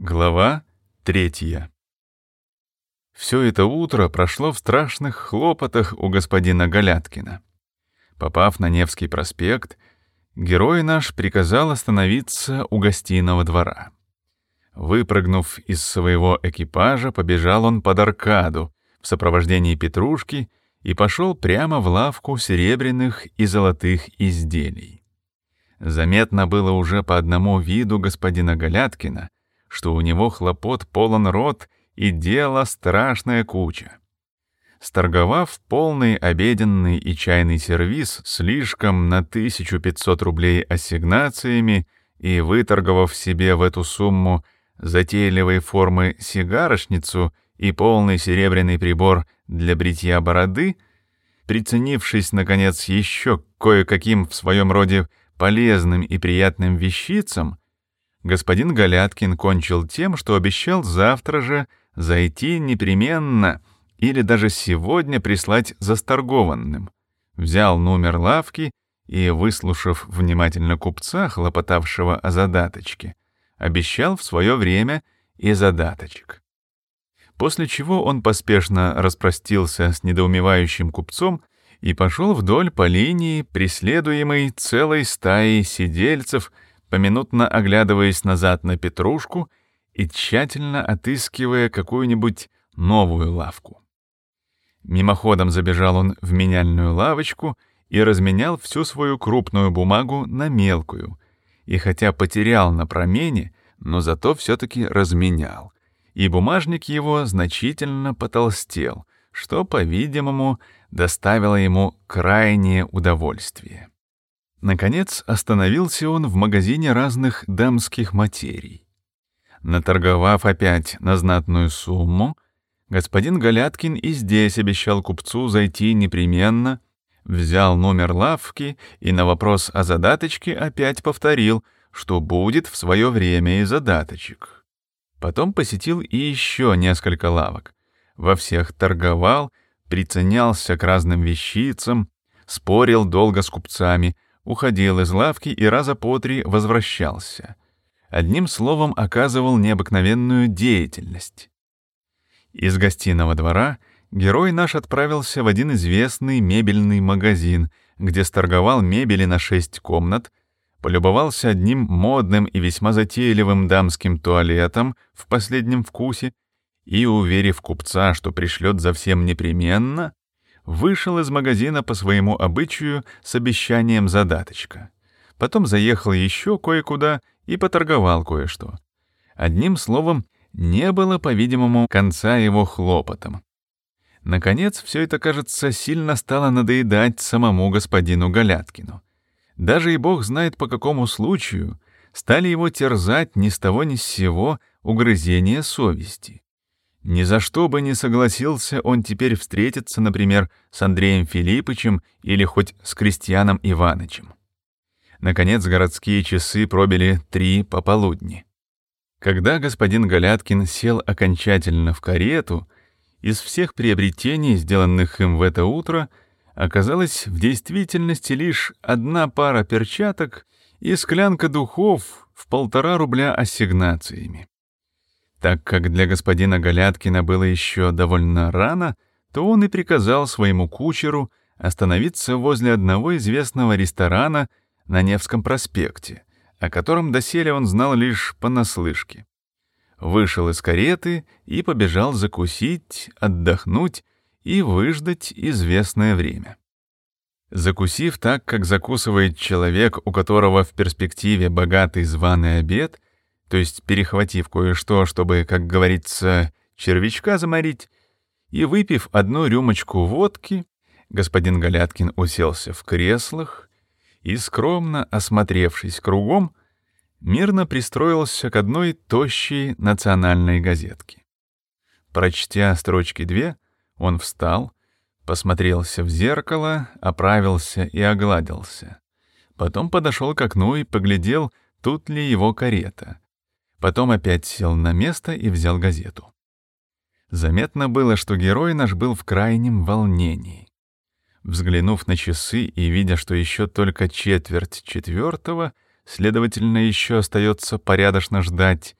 Глава третья. Все это утро прошло в страшных хлопотах у господина Галяткина. Попав на Невский проспект, герой наш приказал остановиться у гостиного двора. Выпрыгнув из своего экипажа, побежал он под аркаду в сопровождении Петрушки и пошел прямо в лавку серебряных и золотых изделий. Заметно было уже по одному виду господина Галяткина, что у него хлопот полон рот и дело страшная куча. Сторговав полный обеденный и чайный сервиз слишком на 1500 рублей ассигнациями и выторговав себе в эту сумму затейливой формы сигарошницу и полный серебряный прибор для бритья бороды, приценившись, наконец, еще кое-каким в своем роде полезным и приятным вещицам, господин Галяткин кончил тем, что обещал завтра же зайти непременно или даже сегодня прислать засторгованным. Взял номер лавки и, выслушав внимательно купца, хлопотавшего о задаточке, обещал в свое время и задаточек. После чего он поспешно распростился с недоумевающим купцом и пошел вдоль по линии, преследуемой целой стаей сидельцев — поминутно оглядываясь назад на Петрушку и тщательно отыскивая какую-нибудь новую лавку. Мимоходом забежал он в меняльную лавочку и разменял всю свою крупную бумагу на мелкую, и хотя потерял на промене, но зато все-таки разменял, и бумажник его значительно потолстел, что, по-видимому, доставило ему крайнее удовольствие. Наконец остановился он в магазине разных дамских материй. Наторговав опять на знатную сумму, господин Галяткин и здесь обещал купцу зайти непременно, взял номер лавки и на вопрос о задаточке опять повторил, что будет в свое время и задаточек. Потом посетил и еще несколько лавок. Во всех торговал, приценялся к разным вещицам, спорил долго с купцами — уходил из лавки и раза по три возвращался. Одним словом, оказывал необыкновенную деятельность. Из гостиного двора герой наш отправился в один известный мебельный магазин, где сторговал мебели на шесть комнат, полюбовался одним модным и весьма затейливым дамским туалетом в последнем вкусе и, уверив купца, что пришлет за всем непременно, вышел из магазина по своему обычаю с обещанием задаточка. Потом заехал еще кое-куда и поторговал кое-что. Одним словом, не было, по-видимому, конца его хлопотам. Наконец, все это, кажется, сильно стало надоедать самому господину Галяткину. Даже и бог знает по какому случаю стали его терзать ни с того ни с сего угрызения совести. Ни за что бы не согласился он теперь встретиться, например, с Андреем Филиппычем или хоть с Крестьяном Иванычем. Наконец городские часы пробили три пополудни. Когда господин Галяткин сел окончательно в карету, из всех приобретений, сделанных им в это утро, оказалась в действительности лишь одна пара перчаток и склянка духов в полтора рубля ассигнациями. Так как для господина Галяткина было еще довольно рано, то он и приказал своему кучеру остановиться возле одного известного ресторана на Невском проспекте, о котором доселе он знал лишь понаслышке. Вышел из кареты и побежал закусить, отдохнуть и выждать известное время. Закусив так, как закусывает человек, у которого в перспективе богатый званый обед — то есть перехватив кое-что, чтобы, как говорится, червячка заморить, и выпив одну рюмочку водки, господин Галяткин уселся в креслах и, скромно осмотревшись кругом, мирно пристроился к одной тощей национальной газетке. Прочтя строчки две, он встал, посмотрелся в зеркало, оправился и огладился. Потом подошел к окну и поглядел, тут ли его карета. Потом опять сел на место и взял газету. Заметно было, что герой наш был в крайнем волнении. Взглянув на часы и видя, что еще только четверть четвертого, следовательно, еще остается порядочно ждать,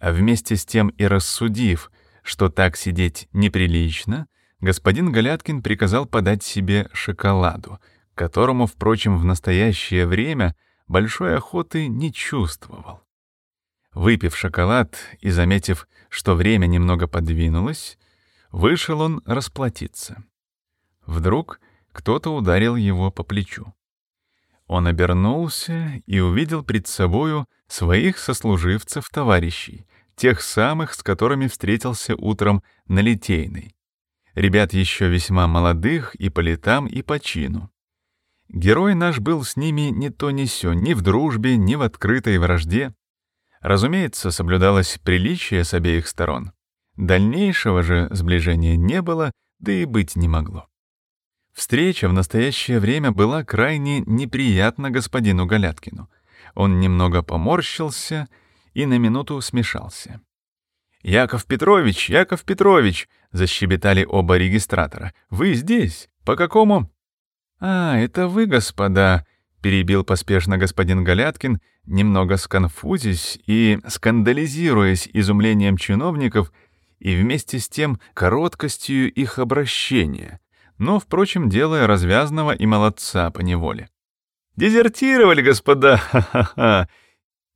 а вместе с тем и рассудив, что так сидеть неприлично, господин Галяткин приказал подать себе шоколаду, которому, впрочем, в настоящее время большой охоты не чувствовал. Выпив шоколад и заметив, что время немного подвинулось, вышел он расплатиться. Вдруг кто-то ударил его по плечу. Он обернулся и увидел пред собою своих сослуживцев-товарищей, тех самых, с которыми встретился утром на Литейной. Ребят еще весьма молодых и по летам, и по чину. Герой наш был с ними ни то ни сё, ни в дружбе, ни в открытой вражде. Разумеется, соблюдалось приличие с обеих сторон. Дальнейшего же сближения не было, да и быть не могло. Встреча в настоящее время была крайне неприятна господину Галяткину. Он немного поморщился и на минуту смешался. «Яков Петрович, Яков Петрович!» — защебетали оба регистратора. «Вы здесь? По какому?» «А, это вы, господа!» — перебил поспешно господин Галяткин, немного сконфузясь и скандализируясь изумлением чиновников и вместе с тем короткостью их обращения но, впрочем, делая развязного и молодца по неволе. «Дезертировали, господа! Ха-ха-ха!»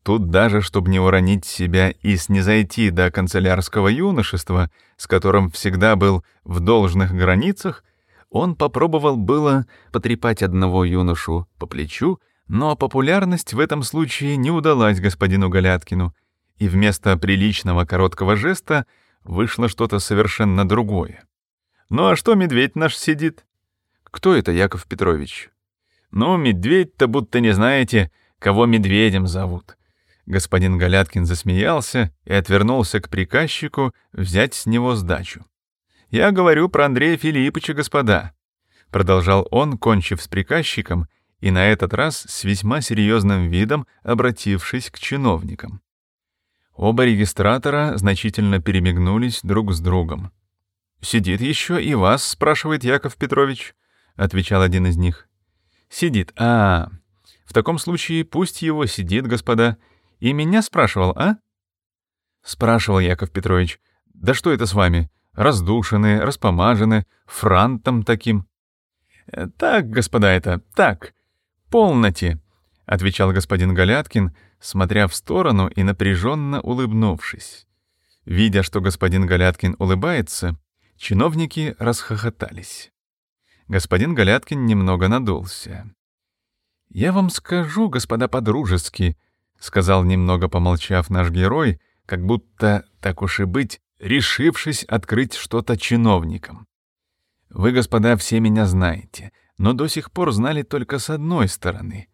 Тут даже, чтобы не уронить себя и снизойти до канцелярского юношества, с которым всегда был в должных границах, он попробовал было потрепать одного юношу по плечу, но популярность в этом случае не удалась господину Галяткину, и вместо приличного короткого жеста вышло что-то совершенно другое. Ну а что медведь наш сидит? Кто это, Яков Петрович? Ну, медведь-то будто не знаете, кого медведем зовут. Господин Галяткин засмеялся и отвернулся к приказчику взять с него сдачу. «Я говорю про Андрея Филипповича, господа», — продолжал он, кончив с приказчиком, и на этот раз с весьма серьезным видом обратившись к чиновникам. Оба регистратора значительно перемигнулись друг с другом. «Сидит еще и вас, спрашивает Яков Петрович», — отвечал один из них. «Сидит. А, в таком случае пусть его сидит, господа. И меня спрашивал, а?» Спрашивал Яков Петрович. «Да что это с вами? Раздушены, распомажены, франтом таким?» «Э, «Так, господа, это так. Полноте», — отвечал господин Галяткин, смотря в сторону и напряженно улыбнувшись. Видя, что господин Галяткин улыбается, Чиновники расхохотались. Господин Галяткин немного надулся. «Я вам скажу, господа по-дружески», — сказал немного помолчав наш герой, как будто, так уж и быть, решившись открыть что-то чиновникам. «Вы, господа, все меня знаете, но до сих пор знали только с одной стороны.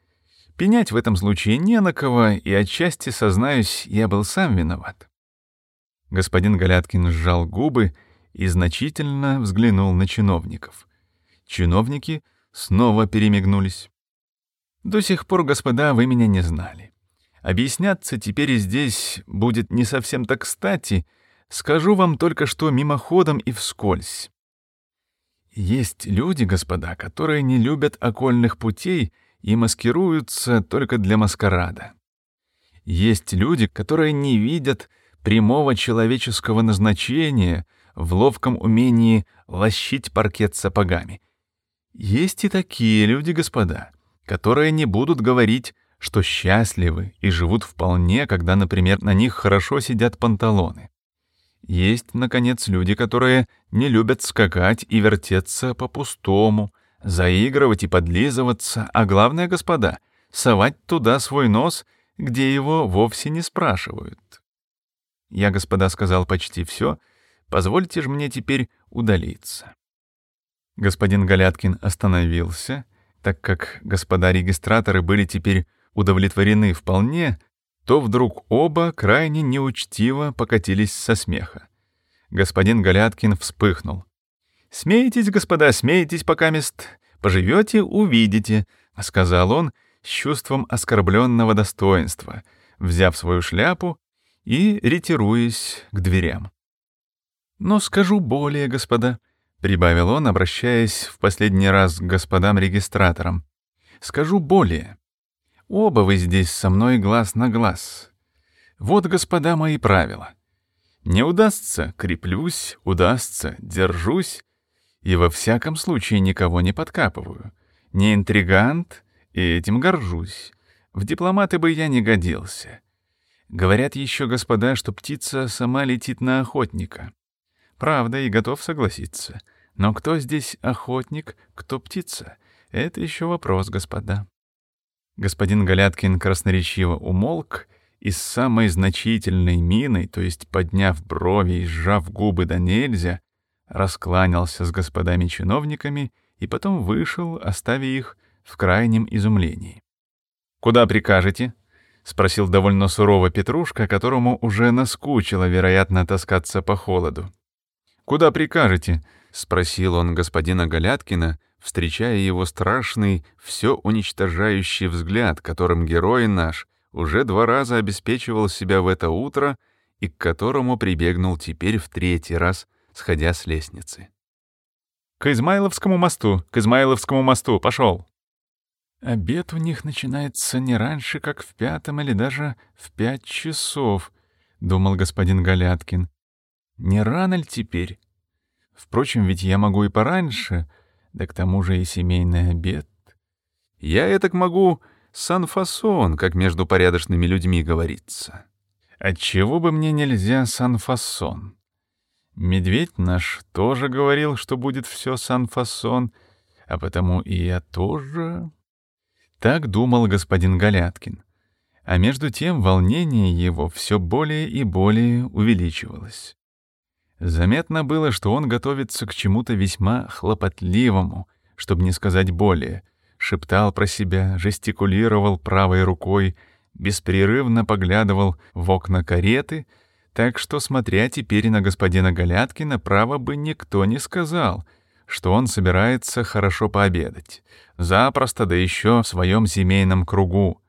Пенять в этом случае не на кого, и отчасти, сознаюсь, я был сам виноват». Господин Галяткин сжал губы и значительно взглянул на чиновников. Чиновники снова перемигнулись. «До сих пор, господа, вы меня не знали. Объясняться теперь и здесь будет не совсем так кстати. Скажу вам только что мимоходом и вскользь. Есть люди, господа, которые не любят окольных путей и маскируются только для маскарада. Есть люди, которые не видят прямого человеческого назначения — в ловком умении лощить паркет сапогами. Есть и такие люди, господа, которые не будут говорить, что счастливы и живут вполне, когда, например, на них хорошо сидят панталоны. Есть, наконец, люди, которые не любят скакать и вертеться по-пустому, заигрывать и подлизываться, а главное, господа, совать туда свой нос, где его вовсе не спрашивают. Я, господа, сказал почти все, Позвольте же мне теперь удалиться». Господин Галяткин остановился, так как господа регистраторы были теперь удовлетворены вполне, то вдруг оба крайне неучтиво покатились со смеха. Господин Галяткин вспыхнул. «Смейтесь, господа, смейтесь, пока мест. Поживете — увидите», — сказал он с чувством оскорбленного достоинства, взяв свою шляпу и ретируясь к дверям. Но скажу более, господа, — прибавил он, обращаясь в последний раз к господам-регистраторам. Скажу более. Оба вы здесь со мной глаз на глаз. Вот, господа, мои правила. Не удастся — креплюсь, удастся — держусь, и во всяком случае никого не подкапываю. Не интригант, и этим горжусь. В дипломаты бы я не годился. Говорят еще, господа, что птица сама летит на охотника. Правда, и готов согласиться. Но кто здесь охотник, кто птица? Это еще вопрос, господа. Господин Галяткин красноречиво умолк и с самой значительной миной, то есть подняв брови и сжав губы до нельзя, раскланялся с господами-чиновниками и потом вышел, оставив их в крайнем изумлении. «Куда прикажете?» — спросил довольно сурово Петрушка, которому уже наскучило, вероятно, таскаться по холоду. «Куда прикажете?» — спросил он господина Галяткина, встречая его страшный, все уничтожающий взгляд, которым герой наш уже два раза обеспечивал себя в это утро и к которому прибегнул теперь в третий раз, сходя с лестницы. «К Измайловскому мосту, к Измайловскому мосту, пошел!» «Обед у них начинается не раньше, как в пятом или даже в пять часов», — думал господин Галяткин. «Не рано ли теперь? Впрочем, ведь я могу и пораньше, да к тому же и семейный обед. Я этак могу сан-фасон, как между порядочными людьми говорится. Отчего бы мне нельзя сан-фасон? Медведь наш тоже говорил, что будет все сан-фасон, а потому и я тоже...» Так думал господин Галяткин. А между тем волнение его все более и более увеличивалось. Заметно было, что он готовится к чему-то весьма хлопотливому, чтобы не сказать более, шептал про себя, жестикулировал правой рукой, беспрерывно поглядывал в окна кареты, так что, смотря теперь на господина Галяткина, право бы никто не сказал — что он собирается хорошо пообедать. Запросто, да еще в своем семейном кругу.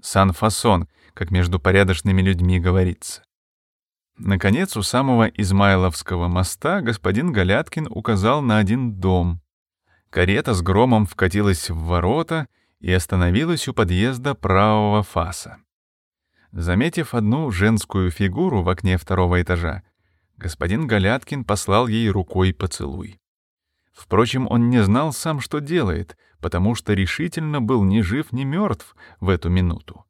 Сан-фасон, как между порядочными людьми говорится. Наконец, у самого Измайловского моста господин Галяткин указал на один дом. Карета с громом вкатилась в ворота и остановилась у подъезда правого фаса. Заметив одну женскую фигуру в окне второго этажа, господин Галяткин послал ей рукой поцелуй. Впрочем, он не знал сам, что делает, потому что решительно был ни жив, ни мертв в эту минуту.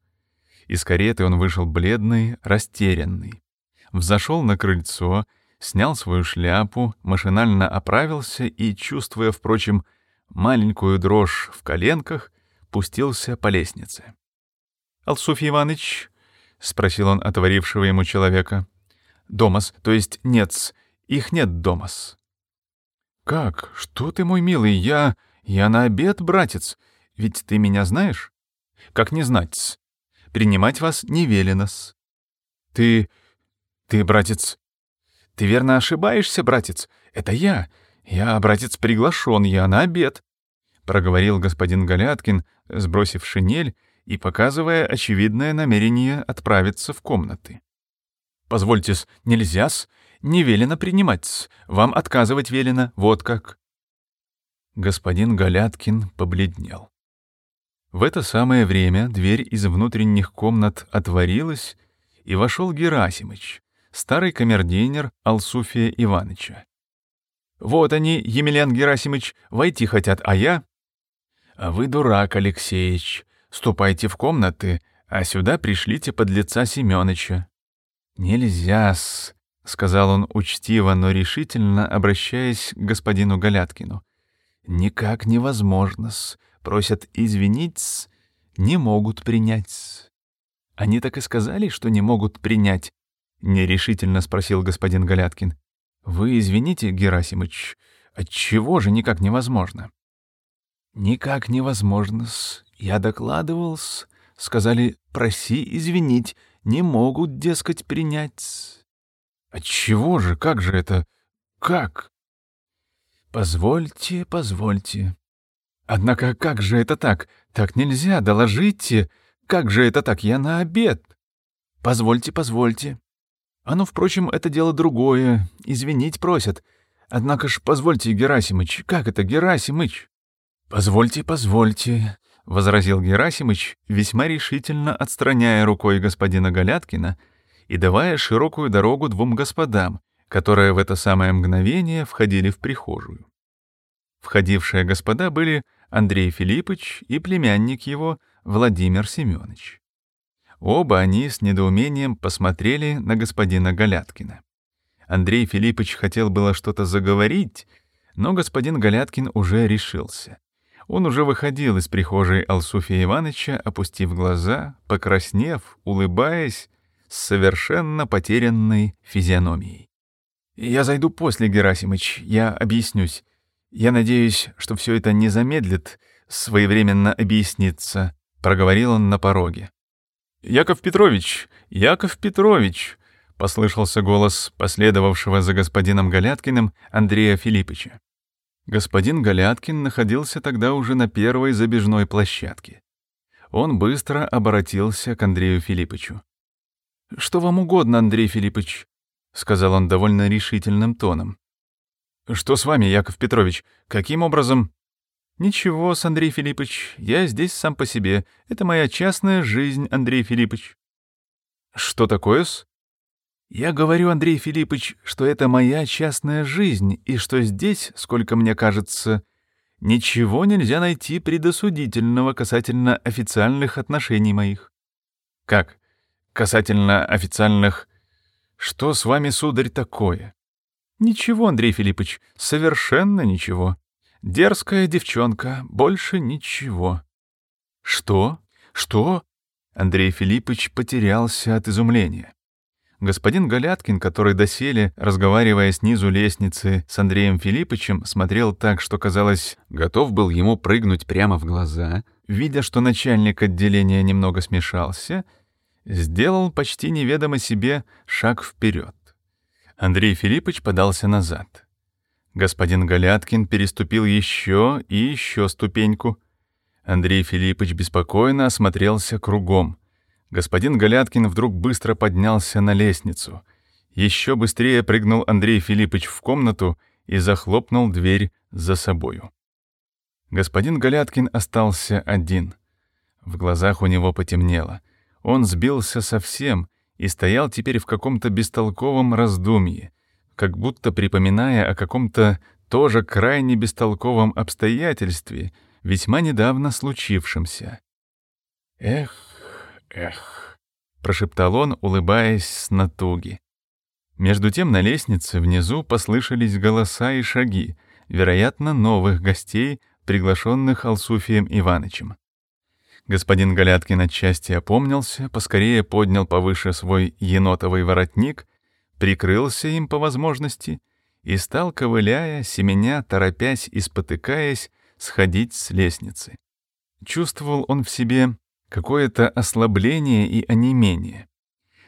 Из кареты он вышел бледный, растерянный. Взошел на крыльцо, снял свою шляпу, машинально оправился и, чувствуя, впрочем, маленькую дрожь в коленках, пустился по лестнице. «Алсуфий Иванович?» — спросил он отворившего ему человека. «Домас, то есть нет, их нет домас». «Как? Что ты, мой милый? Я... я на обед, братец. Ведь ты меня знаешь?» «Как не знать-с? Принимать вас не велено-с». «Ты... ты, братец... ты верно ошибаешься, братец? Это я. Я, братец, приглашен, я на обед», — проговорил господин Галяткин, сбросив шинель и показывая очевидное намерение отправиться в комнаты. «Позвольте-с, нельзя-с, не велено принимать. Вам отказывать велено. Вот как». Господин Галяткин побледнел. В это самое время дверь из внутренних комнат отворилась, и вошел Герасимыч, старый камердинер Алсуфия Ивановича. «Вот они, Емельян Герасимыч, войти хотят, а я...» «А вы дурак, Алексеич. Ступайте в комнаты, а сюда пришлите под лица Семёныча». «Нельзя-с. — сказал он учтиво, но решительно, обращаясь к господину Галяткину. «Никак невозможно-с. Просят извинить-с. Не могут принять-с». «Они так и сказали, что не могут принять?» — нерешительно спросил господин Галяткин. «Вы извините, Герасимыч, отчего же никак невозможно?» «Никак невозможно-с. Я докладывал-с. Сказали, проси извинить. Не могут, дескать, принять-с». Отчего же, как же это? Как? Позвольте, позвольте. Однако как же это так? Так нельзя, доложите. Как же это так? Я на обед. Позвольте, позвольте. А ну, впрочем, это дело другое. Извинить просят. Однако ж, позвольте, Герасимыч, как это, Герасимыч? Позвольте, позвольте, — возразил Герасимыч, весьма решительно отстраняя рукой господина Галяткина — и давая широкую дорогу двум господам, которые в это самое мгновение входили в прихожую. Входившие господа были Андрей Филиппович и племянник его Владимир Семенович. Оба они с недоумением посмотрели на господина Галяткина. Андрей Филиппович хотел было что-то заговорить, но господин Галяткин уже решился. Он уже выходил из прихожей Алсуфия Ивановича, опустив глаза, покраснев, улыбаясь, с совершенно потерянной физиономией. «Я зайду после, Герасимыч, я объяснюсь. Я надеюсь, что все это не замедлит своевременно объясниться», — проговорил он на пороге. «Яков Петрович! Яков Петрович!» — послышался голос последовавшего за господином Галяткиным Андрея Филипповича. Господин Галяткин находился тогда уже на первой забежной площадке. Он быстро обратился к Андрею Филипповичу. «Что вам угодно, Андрей Филиппович?» — сказал он довольно решительным тоном. «Что с вами, Яков Петрович? Каким образом?» «Ничего, Андрей Филиппович, я здесь сам по себе. Это моя частная жизнь, Андрей Филиппович». «Что такое-с?» Я говорю, Андрей Филиппович, что это моя частная жизнь, и что здесь, сколько мне кажется, ничего нельзя найти предосудительного касательно официальных отношений моих. Как? Касательно официальных... Что с вами, сударь, такое? Ничего, Андрей Филиппович, совершенно ничего. Дерзкая девчонка, больше ничего. Что? Что? Андрей Филиппович потерялся от изумления. Господин Галяткин, который доселе, разговаривая снизу лестницы с Андреем Филипповичем, смотрел так, что, казалось, готов был ему прыгнуть прямо в глаза, видя, что начальник отделения немного смешался, сделал почти неведомо себе шаг вперед. Андрей Филиппович подался назад. Господин Галяткин переступил еще и еще ступеньку. Андрей Филиппович беспокойно осмотрелся кругом — Господин Галяткин вдруг быстро поднялся на лестницу. Еще быстрее прыгнул Андрей Филиппович в комнату и захлопнул дверь за собою. Господин Галяткин остался один. В глазах у него потемнело. Он сбился совсем и стоял теперь в каком-то бестолковом раздумье, как будто припоминая о каком-то тоже крайне бестолковом обстоятельстве, весьма недавно случившемся. Эх, «Эх», — прошептал он, улыбаясь с натуги. Между тем на лестнице внизу послышались голоса и шаги, вероятно, новых гостей, приглашенных Алсуфием Иванычем. Господин Галяткин отчасти опомнился, поскорее поднял повыше свой енотовый воротник, прикрылся им по возможности и стал, ковыляя, семеня, торопясь и спотыкаясь, сходить с лестницы. Чувствовал он в себе какое-то ослабление и онемение.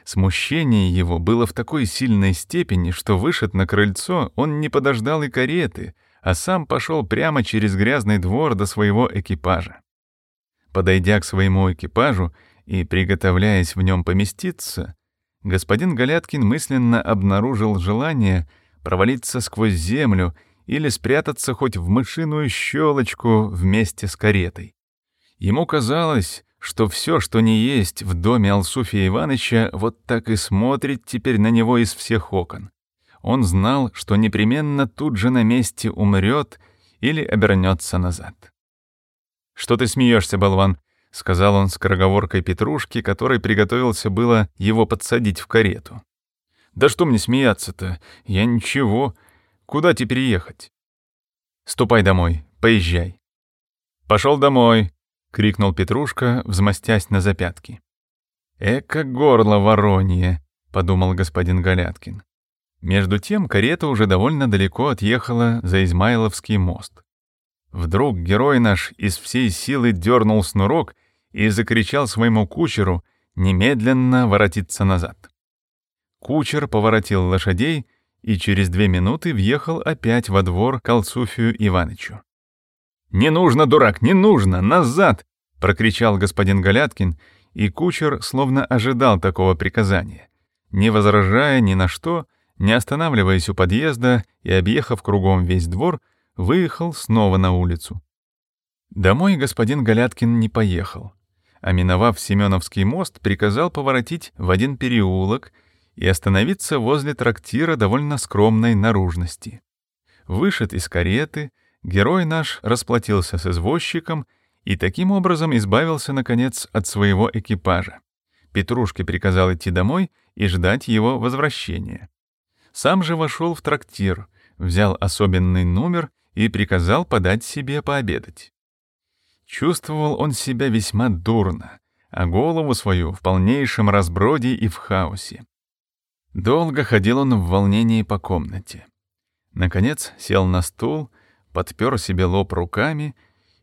Смущение его было в такой сильной степени, что вышед на крыльцо он не подождал и кареты, а сам пошел прямо через грязный двор до своего экипажа. Подойдя к своему экипажу и приготовляясь в нем поместиться, господин Галяткин мысленно обнаружил желание провалиться сквозь землю или спрятаться хоть в мышиную щелочку вместе с каретой. Ему казалось, что все, что не есть в доме Алсуфия Ивановича, вот так и смотрит теперь на него из всех окон. Он знал, что непременно тут же на месте умрет или обернется назад. «Что ты смеешься, болван?» — сказал он с кроговоркой Петрушки, который приготовился было его подсадить в карету. «Да что мне смеяться-то? Я ничего. Куда теперь ехать?» «Ступай домой, поезжай». «Пошел домой», — крикнул Петрушка, взмостясь на запятки. «Эко горло воронье», — подумал господин Галяткин. Между тем карета уже довольно далеко отъехала за Измайловский мост. Вдруг герой наш из всей силы дернул снурок и закричал своему кучеру немедленно воротиться назад. Кучер поворотил лошадей и через две минуты въехал опять во двор к Алцуфию Иванычу. «Не нужно, дурак, не нужно! Назад!» — прокричал господин Галяткин, и кучер словно ожидал такого приказания. Не возражая ни на что, не останавливаясь у подъезда и объехав кругом весь двор, выехал снова на улицу. Домой господин Галяткин не поехал, а миновав Семеновский мост, приказал поворотить в один переулок и остановиться возле трактира довольно скромной наружности. Вышед из кареты, герой наш расплатился с извозчиком и таким образом избавился, наконец, от своего экипажа. Петрушке приказал идти домой и ждать его возвращения. Сам же вошел в трактир, взял особенный номер и приказал подать себе пообедать. Чувствовал он себя весьма дурно, а голову свою в полнейшем разброде и в хаосе. Долго ходил он в волнении по комнате. Наконец сел на стул, подпер себе лоб руками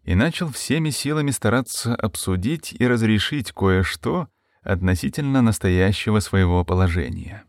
и начал всеми силами стараться обсудить и разрешить кое-что относительно настоящего своего положения.